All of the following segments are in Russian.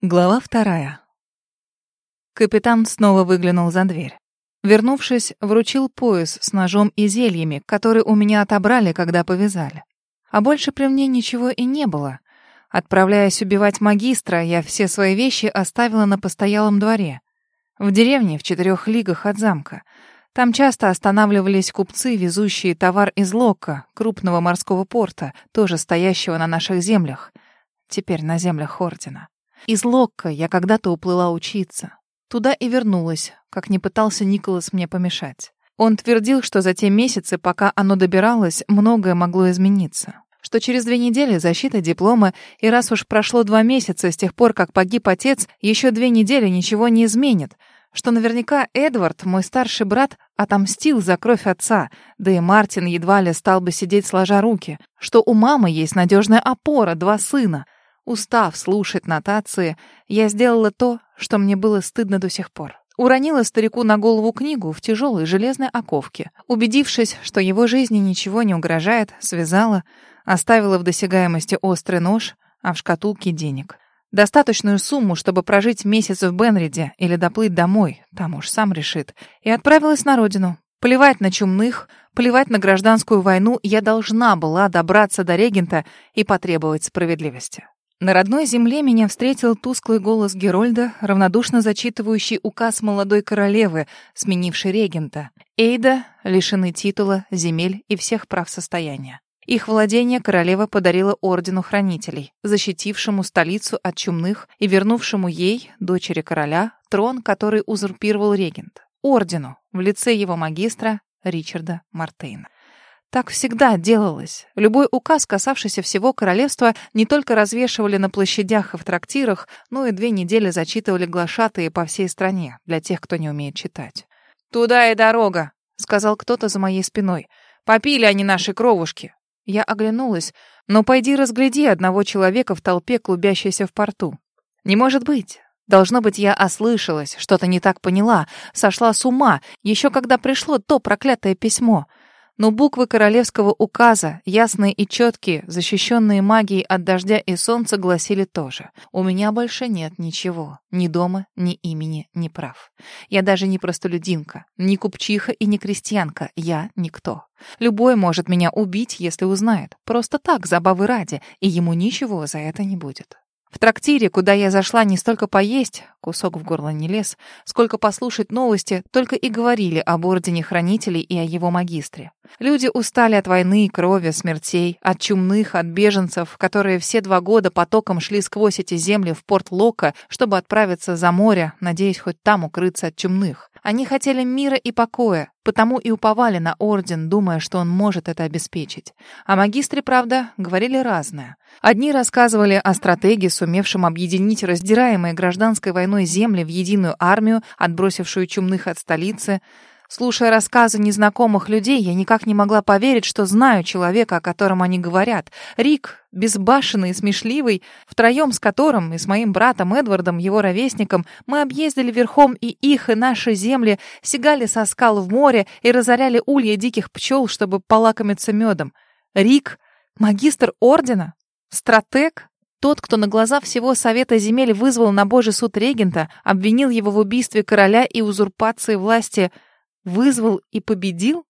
Глава вторая. Капитан снова выглянул за дверь. Вернувшись, вручил пояс с ножом и зельями, которые у меня отобрали, когда повязали. А больше при мне ничего и не было. Отправляясь убивать магистра, я все свои вещи оставила на постоялом дворе. В деревне в четырех лигах от замка. Там часто останавливались купцы, везущие товар из Локка, крупного морского порта, тоже стоящего на наших землях. Теперь на землях Ордена. Из Локка я когда-то уплыла учиться. Туда и вернулась, как не пытался Николас мне помешать. Он твердил, что за те месяцы, пока оно добиралось, многое могло измениться. Что через две недели защита диплома, и раз уж прошло два месяца с тех пор, как погиб отец, еще две недели ничего не изменит. Что наверняка Эдвард, мой старший брат, отомстил за кровь отца, да и Мартин едва ли стал бы сидеть сложа руки. Что у мамы есть надежная опора, два сына — Устав слушать нотации, я сделала то, что мне было стыдно до сих пор. Уронила старику на голову книгу в тяжелой железной оковке. Убедившись, что его жизни ничего не угрожает, связала, оставила в досягаемости острый нож, а в шкатулке денег. Достаточную сумму, чтобы прожить месяц в Бенриде или доплыть домой, там уж сам решит, и отправилась на родину. Плевать на чумных, плевать на гражданскую войну, я должна была добраться до регента и потребовать справедливости. На родной земле меня встретил тусклый голос Герольда, равнодушно зачитывающий указ молодой королевы, сменившей регента. Эйда лишены титула, земель и всех прав состояния. Их владение королева подарила ордену хранителей, защитившему столицу от чумных и вернувшему ей, дочери короля, трон, который узурпировал регент. Ордену в лице его магистра Ричарда Мартейна. Так всегда делалось. Любой указ, касавшийся всего королевства, не только развешивали на площадях и в трактирах, но и две недели зачитывали глашатые по всей стране, для тех, кто не умеет читать. «Туда и дорога», — сказал кто-то за моей спиной. «Попили они наши кровушки». Я оглянулась, но пойди разгляди одного человека в толпе, клубящейся в порту. Не может быть. Должно быть, я ослышалась, что-то не так поняла, сошла с ума, еще когда пришло то проклятое письмо — но буквы королевского указа, ясные и четкие, защищенные магией от дождя и солнца, гласили тоже. У меня больше нет ничего. Ни дома, ни имени, ни прав. Я даже не простолюдинка, ни купчиха и не крестьянка. Я никто. Любой может меня убить, если узнает. Просто так, забавы ради, и ему ничего за это не будет. В трактире, куда я зашла не столько поесть, кусок в горло не лез, сколько послушать новости, только и говорили об Ордене Хранителей и о его магистре. Люди устали от войны, крови, смертей, от чумных, от беженцев, которые все два года потоком шли сквозь эти земли в порт Лока, чтобы отправиться за море, надеясь хоть там укрыться от чумных. Они хотели мира и покоя, потому и уповали на орден, думая, что он может это обеспечить. О магистре, правда, говорили разное. Одни рассказывали о стратегии, сумевшем объединить раздираемые гражданской войной земли в единую армию, отбросившую чумных от столицы. Слушая рассказы незнакомых людей, я никак не могла поверить, что знаю человека, о котором они говорят. Рик, безбашенный и смешливый, втроем с которым и с моим братом Эдвардом, его ровесником, мы объездили верхом и их, и наши земли, сигали со скал в море и разоряли улья диких пчел, чтобы полакомиться медом. Рик, магистр ордена, стратег, тот, кто на глаза всего Совета земель вызвал на Божий суд регента, обвинил его в убийстве короля и узурпации власти – вызвал и победил?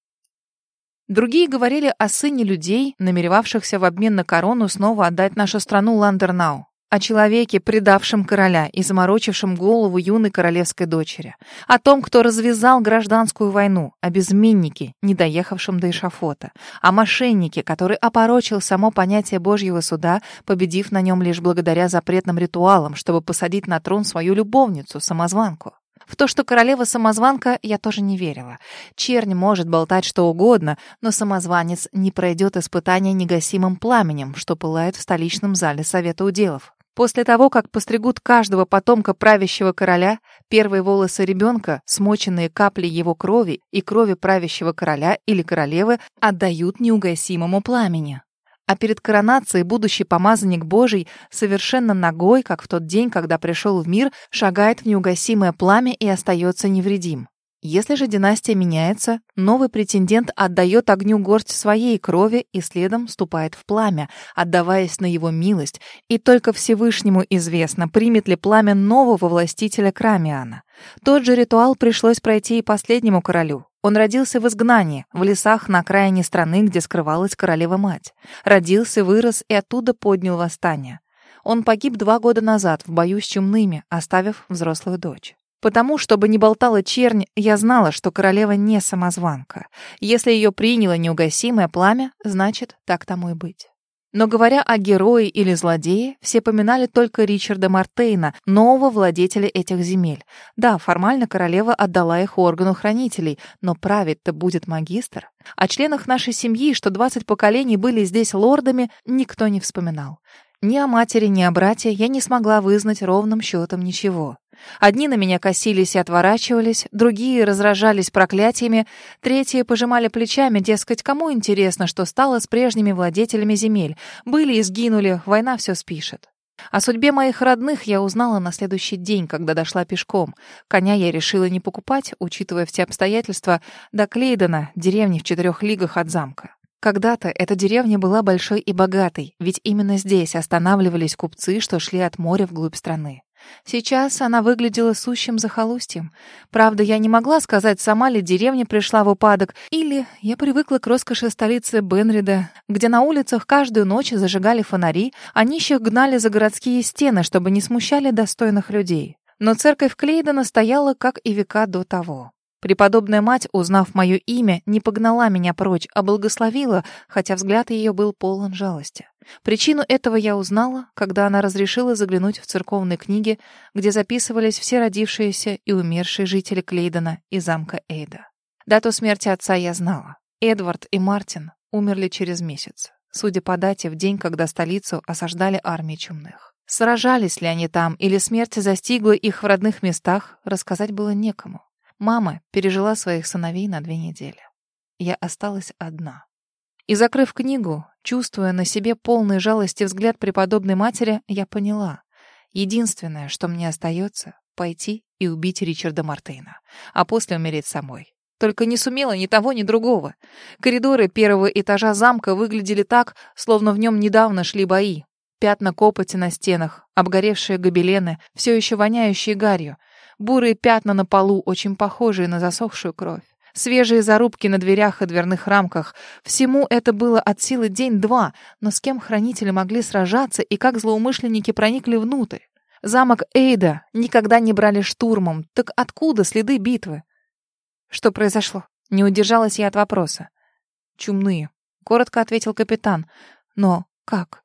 Другие говорили о сыне людей, намеревавшихся в обмен на корону снова отдать нашу страну Ландернау, о человеке, предавшем короля и заморочившем голову юной королевской дочери, о том, кто развязал гражданскую войну, о безменнике, не доехавшем до эшафота, о мошеннике, который опорочил само понятие Божьего суда, победив на нем лишь благодаря запретным ритуалам, чтобы посадить на трон свою любовницу, самозванку. В то, что королева-самозванка, я тоже не верила. Чернь может болтать что угодно, но самозванец не пройдет испытания негасимым пламенем, что пылает в столичном зале Совета уделов. После того, как постригут каждого потомка правящего короля, первые волосы ребенка, смоченные каплей его крови и крови правящего короля или королевы, отдают неугасимому пламени. А перед коронацией будущий помазанник Божий совершенно ногой, как в тот день, когда пришел в мир, шагает в неугасимое пламя и остается невредим. Если же династия меняется, новый претендент отдает огню горсть своей крови и следом ступает в пламя, отдаваясь на его милость, и только Всевышнему известно, примет ли пламя нового властителя Крамиана. Тот же ритуал пришлось пройти и последнему королю. Он родился в изгнании, в лесах на окраине страны, где скрывалась королева-мать. Родился, вырос и оттуда поднял восстание. Он погиб два года назад в бою с чумными, оставив взрослую дочь. Потому, чтобы не болтала чернь, я знала, что королева не самозванка. Если ее приняло неугасимое пламя, значит, так тому и быть. Но говоря о герое или злодее, все поминали только Ричарда Мартейна, нового владетеля этих земель. Да, формально королева отдала их органу хранителей, но править-то будет магистр. О членах нашей семьи, что 20 поколений были здесь лордами, никто не вспоминал. Ни о матери, ни о брате я не смогла вызнать ровным счетом ничего. Одни на меня косились и отворачивались, другие разражались проклятиями, третьи пожимали плечами, дескать, кому интересно, что стало с прежними владетелями земель. Были и сгинули, война все спишет. О судьбе моих родных я узнала на следующий день, когда дошла пешком. Коня я решила не покупать, учитывая все обстоятельства, до Клейдена, деревни в четырех лигах от замка. Когда-то эта деревня была большой и богатой, ведь именно здесь останавливались купцы, что шли от моря вглубь страны. Сейчас она выглядела сущим захолустьем. Правда, я не могла сказать, сама ли деревня пришла в упадок, или я привыкла к роскоши столицы Бенрида, где на улицах каждую ночь зажигали фонари, а нищих гнали за городские стены, чтобы не смущали достойных людей. Но церковь Клейдена стояла, как и века до того. Преподобная мать, узнав мое имя, не погнала меня прочь, а благословила, хотя взгляд ее был полон жалости. Причину этого я узнала, когда она разрешила заглянуть в церковные книги, где записывались все родившиеся и умершие жители Клейдена и замка Эйда. Дату смерти отца я знала. Эдвард и Мартин умерли через месяц, судя по дате, в день, когда столицу осаждали армии чумных. Сражались ли они там или смерть застигла их в родных местах, рассказать было некому. Мама пережила своих сыновей на две недели. Я осталась одна. И, закрыв книгу, чувствуя на себе полный жалости взгляд преподобной матери, я поняла. Единственное, что мне остается, пойти и убить Ричарда Мартейна, а после умереть самой. Только не сумела ни того, ни другого. Коридоры первого этажа замка выглядели так, словно в нем недавно шли бои. Пятна копоти на стенах, обгоревшие гобелены, все еще воняющие гарью, бурые пятна на полу, очень похожие на засохшую кровь. Свежие зарубки на дверях и дверных рамках. Всему это было от силы день-два, но с кем хранители могли сражаться и как злоумышленники проникли внутрь? Замок Эйда никогда не брали штурмом. Так откуда следы битвы? Что произошло? Не удержалась я от вопроса. Чумные, коротко ответил капитан. Но как?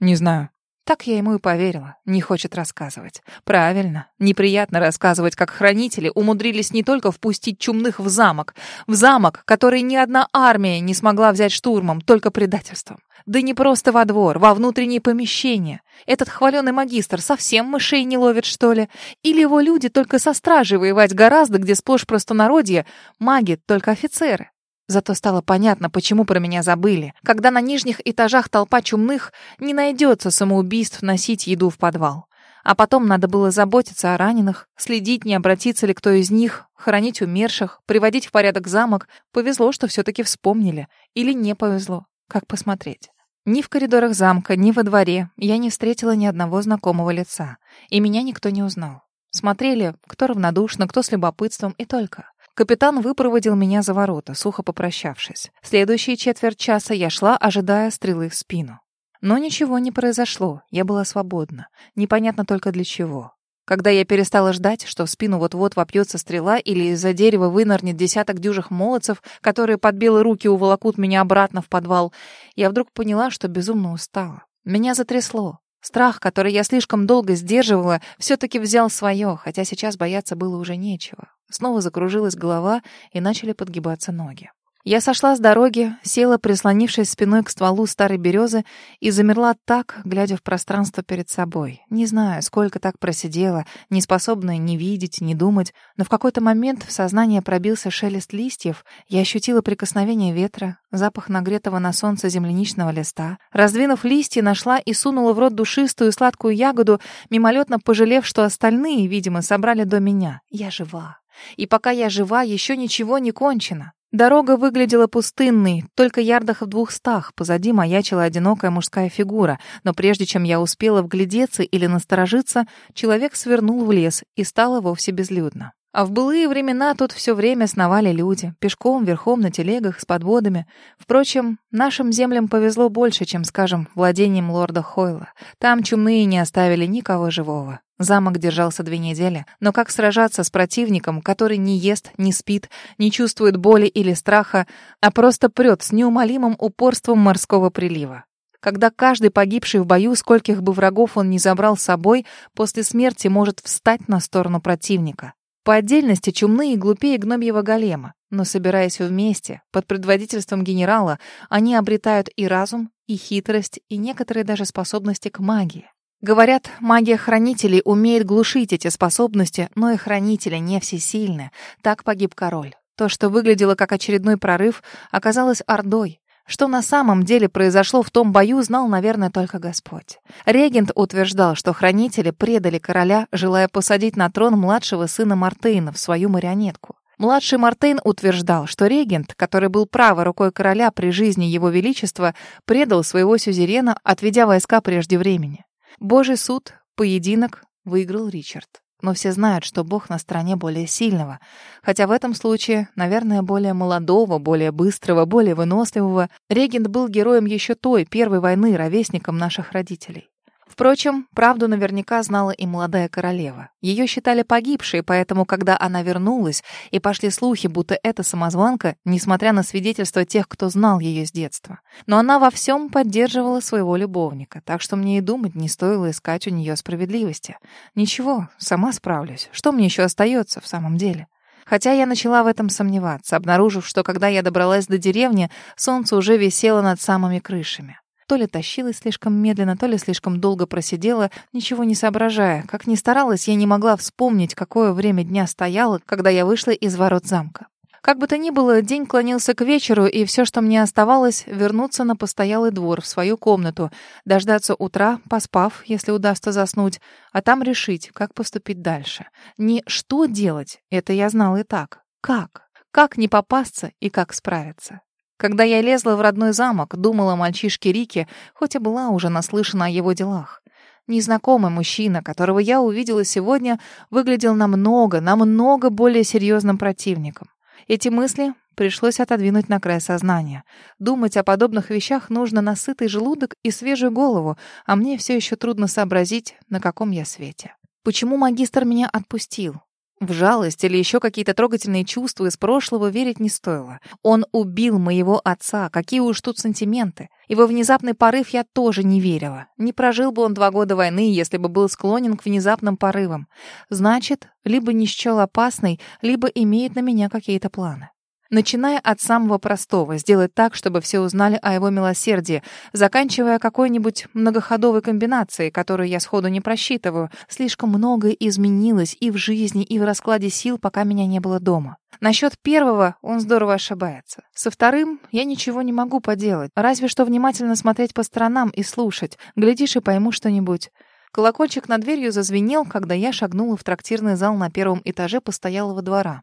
Не знаю. Так я ему и поверила. Не хочет рассказывать. Правильно. Неприятно рассказывать, как хранители умудрились не только впустить чумных в замок. В замок, который ни одна армия не смогла взять штурмом, только предательством. Да не просто во двор, во внутренние помещения. Этот хваленый магистр совсем мышей не ловит, что ли? Или его люди только со стражей воевать гораздо, где сплошь простонародье, маги только офицеры? Зато стало понятно, почему про меня забыли. Когда на нижних этажах толпа чумных, не найдется самоубийств носить еду в подвал. А потом надо было заботиться о раненых, следить, не обратится ли кто из них, хоронить умерших, приводить в порядок замок. Повезло, что все-таки вспомнили. Или не повезло. Как посмотреть? Ни в коридорах замка, ни во дворе я не встретила ни одного знакомого лица. И меня никто не узнал. Смотрели, кто равнодушно, кто с любопытством, и только. Капитан выпроводил меня за ворота, сухо попрощавшись. Следующие четверть часа я шла, ожидая стрелы в спину. Но ничего не произошло, я была свободна. Непонятно только для чего. Когда я перестала ждать, что в спину вот-вот вопьется стрела или из-за дерева вынырнет десяток дюжих молодцев, которые под белые руки уволокут меня обратно в подвал, я вдруг поняла, что безумно устала. Меня затрясло. Страх, который я слишком долго сдерживала, все-таки взял свое, хотя сейчас бояться было уже нечего. Снова закружилась голова, и начали подгибаться ноги. Я сошла с дороги, села, прислонившись спиной к стволу старой березы, и замерла так, глядя в пространство перед собой. Не знаю, сколько так просидела, не способная ни видеть, ни думать, но в какой-то момент в сознание пробился шелест листьев, я ощутила прикосновение ветра, запах нагретого на солнце земляничного листа. Раздвинув листья, нашла и сунула в рот душистую сладкую ягоду, мимолетно пожалев, что остальные, видимо, собрали до меня. Я жива. И пока я жива, еще ничего не кончено. Дорога выглядела пустынной, только ярдах в двухстах. Позади маячила одинокая мужская фигура, но прежде чем я успела вглядеться или насторожиться, человек свернул в лес, и стало вовсе безлюдно. А в былые времена тут все время сновали люди, пешком, верхом, на телегах, с подводами. Впрочем, нашим землям повезло больше, чем, скажем, владением лорда Хойла. Там чумные не оставили никого живого. Замок держался две недели, но как сражаться с противником, который не ест, не спит, не чувствует боли или страха, а просто прет с неумолимым упорством морского прилива? Когда каждый погибший в бою, скольких бы врагов он ни забрал с собой, после смерти может встать на сторону противника. По отдельности чумные и глупее гномьего голема, но собираясь вместе, под предводительством генерала, они обретают и разум, и хитрость, и некоторые даже способности к магии. Говорят, магия хранителей умеет глушить эти способности, но и хранители не всесильны. Так погиб король. То, что выглядело как очередной прорыв, оказалось ордой, что на самом деле произошло в том бою, знал, наверное, только Господь. Регент утверждал, что хранители предали короля, желая посадить на трон младшего сына Мартейна в свою марионетку. Младший Мартейн утверждал, что регент, который был правой рукой короля при жизни его величества, предал своего сюзерена, отведя войска прежде времени. Божий суд, поединок, выиграл Ричард. Но все знают, что Бог на стороне более сильного. Хотя в этом случае, наверное, более молодого, более быстрого, более выносливого. Регент был героем еще той, первой войны, ровесником наших родителей. Впрочем, правду наверняка знала и молодая королева. Ее считали погибшей, поэтому, когда она вернулась, и пошли слухи, будто это самозванка, несмотря на свидетельства тех, кто знал ее с детства. Но она во всем поддерживала своего любовника, так что мне и думать не стоило искать у нее справедливости. Ничего, сама справлюсь. Что мне еще остается в самом деле? Хотя я начала в этом сомневаться, обнаружив, что когда я добралась до деревни, солнце уже висело над самыми крышами. То ли тащилась слишком медленно, то ли слишком долго просидела, ничего не соображая. Как ни старалась, я не могла вспомнить, какое время дня стояло, когда я вышла из ворот замка. Как бы то ни было, день клонился к вечеру, и все, что мне оставалось, вернуться на постоялый двор, в свою комнату, дождаться утра, поспав, если удастся заснуть, а там решить, как поступить дальше. Не что делать, это я знала и так. Как? Как не попасться и как справиться? Когда я лезла в родной замок, думала о мальчишке Рике, хоть и была уже наслышана о его делах. Незнакомый мужчина, которого я увидела сегодня, выглядел намного, намного более серьезным противником. Эти мысли пришлось отодвинуть на край сознания. Думать о подобных вещах нужно на сытый желудок и свежую голову, а мне все еще трудно сообразить, на каком я свете. Почему магистр меня отпустил? В жалость или еще какие-то трогательные чувства из прошлого верить не стоило. Он убил моего отца, какие уж тут сантименты. И во внезапный порыв я тоже не верила. Не прожил бы он два года войны, если бы был склонен к внезапным порывам. Значит, либо не счел опасный, либо имеет на меня какие-то планы. Начиная от самого простого, сделать так, чтобы все узнали о его милосердии, заканчивая какой-нибудь многоходовой комбинацией, которую я сходу не просчитываю. Слишком многое изменилось и в жизни, и в раскладе сил, пока меня не было дома. Насчет первого он здорово ошибается. Со вторым я ничего не могу поделать, разве что внимательно смотреть по сторонам и слушать. Глядишь и пойму что-нибудь. Колокольчик над дверью зазвенел, когда я шагнула в трактирный зал на первом этаже постоялого двора.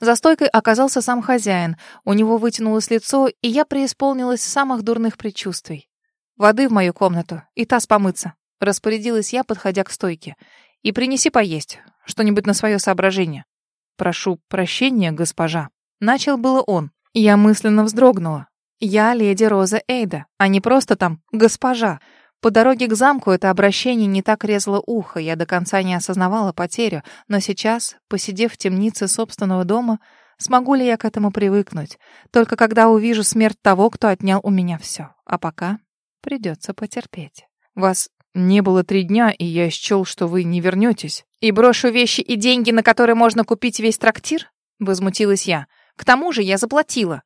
За стойкой оказался сам хозяин. У него вытянулось лицо, и я преисполнилась самых дурных предчувствий. «Воды в мою комнату и таз помыться», — распорядилась я, подходя к стойке. «И принеси поесть, что-нибудь на свое соображение». «Прошу прощения, госпожа». Начал было он. Я мысленно вздрогнула. «Я леди Роза Эйда, а не просто там госпожа». По дороге к замку это обращение не так резало ухо, я до конца не осознавала потерю, но сейчас, посидев в темнице собственного дома, смогу ли я к этому привыкнуть? Только когда увижу смерть того, кто отнял у меня все. А пока придется потерпеть. Вас не было три дня, и я счел, что вы не вернетесь. И брошу вещи и деньги, на которые можно купить весь трактир? Возмутилась я. К тому же я заплатила.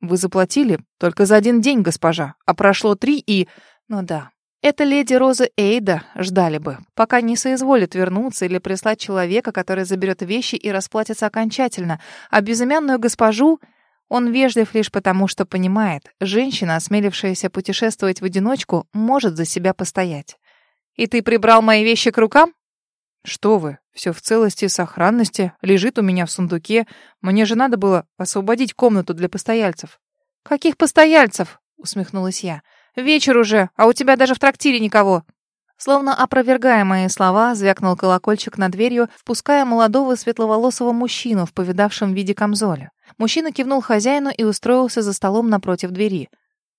Вы заплатили только за один день, госпожа, а прошло три и... Ну да, это леди Роза Эйда ждали бы, пока не соизволит вернуться или прислать человека, который заберет вещи и расплатится окончательно, а безымянную госпожу он вежлив лишь потому, что понимает, женщина, осмелившаяся путешествовать в одиночку, может за себя постоять. «И ты прибрал мои вещи к рукам?» Что вы, все в целости и сохранности, лежит у меня в сундуке. Мне же надо было освободить комнату для постояльцев. Каких постояльцев? усмехнулась я. Вечер уже, а у тебя даже в трактире никого. Словно опровергая мои слова, звякнул колокольчик над дверью, впуская молодого светловолосого мужчину в повидавшем виде камзоле. Мужчина кивнул хозяину и устроился за столом напротив двери.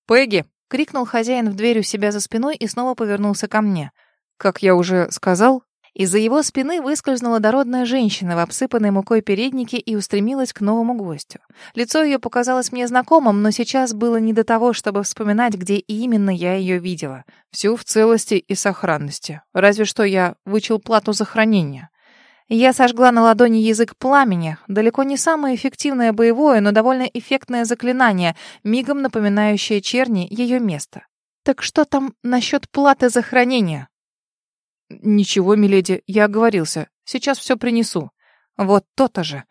«Пегги!» — крикнул хозяин в дверь у себя за спиной и снова повернулся ко мне. «Как я уже сказал, из-за его спины выскользнула дородная женщина в обсыпанной мукой переднике и устремилась к новому гостю. Лицо ее показалось мне знакомым, но сейчас было не до того, чтобы вспоминать, где именно я ее видела. Всю в целости и сохранности. Разве что я вычел плату за хранение. Я сожгла на ладони язык пламени, далеко не самое эффективное боевое, но довольно эффектное заклинание, мигом напоминающее черни ее место. Так что там насчет платы за хранение? «Ничего, миледи, я оговорился. Сейчас все принесу». Вот то-то же.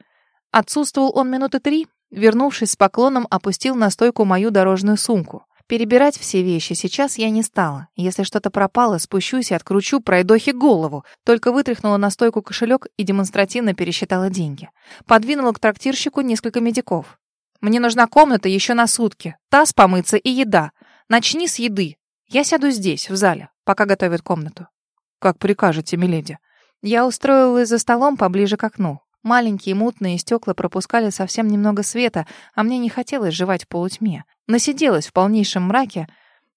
Отсутствовал он минуты три, вернувшись с поклоном, опустил на стойку мою дорожную сумку. Перебирать все вещи сейчас я не стала. Если что-то пропало, спущусь и откручу пройдохе голову. Только вытряхнула на стойку кошелек и демонстративно пересчитала деньги. Подвинула к трактирщику несколько медиков. «Мне нужна комната еще на сутки. Таз помыться и еда. Начни с еды. Я сяду здесь, в зале, пока готовят комнату». «Как прикажете, миледи». Я устроилась за столом поближе к окну. Маленькие мутные стекла пропускали совсем немного света, а мне не хотелось жевать в полутьме. Насиделась в полнейшем мраке.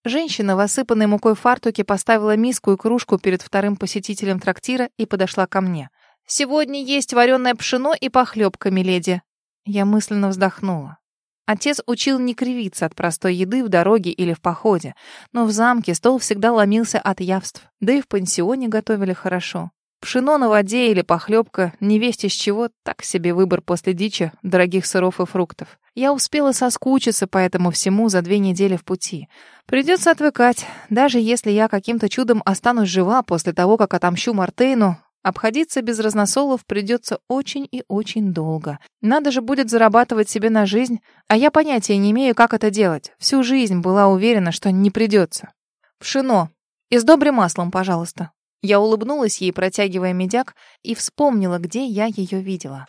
Женщина в осыпанной мукой фартуке поставила миску и кружку перед вторым посетителем трактира и подошла ко мне. «Сегодня есть вареное пшено и похлебка, миледи». Я мысленно вздохнула. Отец учил не кривиться от простой еды в дороге или в походе, но в замке стол всегда ломился от явств, да и в пансионе готовили хорошо. Пшено на воде или похлебка, не весть из чего, так себе выбор после дичи, дорогих сыров и фруктов. Я успела соскучиться по этому всему за две недели в пути. Придется отвыкать. Даже если я каким-то чудом останусь жива после того, как отомщу Мартейну, Обходиться без разносолов придется очень и очень долго. Надо же будет зарабатывать себе на жизнь, а я понятия не имею, как это делать. Всю жизнь была уверена, что не придется. Пшено. И с добрым маслом, пожалуйста. Я улыбнулась ей, протягивая медяк, и вспомнила, где я ее видела.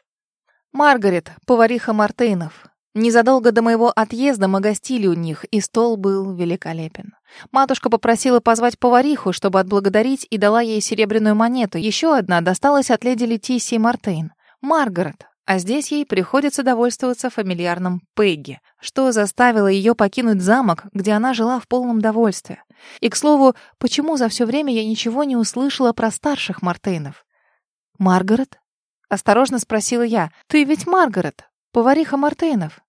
Маргарет, повариха Мартейнов. Незадолго до моего отъезда мы гостили у них, и стол был великолепен. Матушка попросила позвать повариху, чтобы отблагодарить, и дала ей серебряную монету. Еще одна досталась от леди Летисии Мартейн. Маргарет. А здесь ей приходится довольствоваться фамильярным Пегги, что заставило ее покинуть замок, где она жила в полном довольстве. И, к слову, почему за все время я ничего не услышала про старших Мартейнов? «Маргарет?» — осторожно спросила я. «Ты ведь Маргарет?» Повариха Мартейнов?»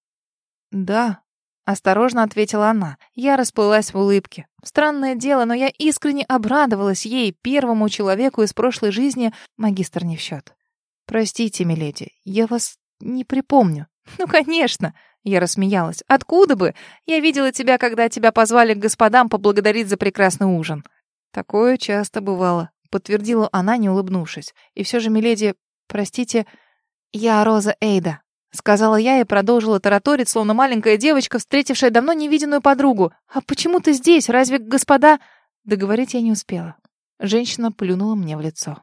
«Да», — осторожно ответила она. Я расплылась в улыбке. Странное дело, но я искренне обрадовалась ей, первому человеку из прошлой жизни, магистр не в счет. «Простите, миледи, я вас не припомню». «Ну, конечно!» — я рассмеялась. «Откуда бы? Я видела тебя, когда тебя позвали к господам поблагодарить за прекрасный ужин». «Такое часто бывало», — подтвердила она, не улыбнувшись. «И все же, миледи, простите, я Роза Эйда». Сказала я и продолжила тараторить, словно маленькая девочка, встретившая давно невиденную подругу. «А почему ты здесь? Разве господа...» Договорить я не успела. Женщина плюнула мне в лицо.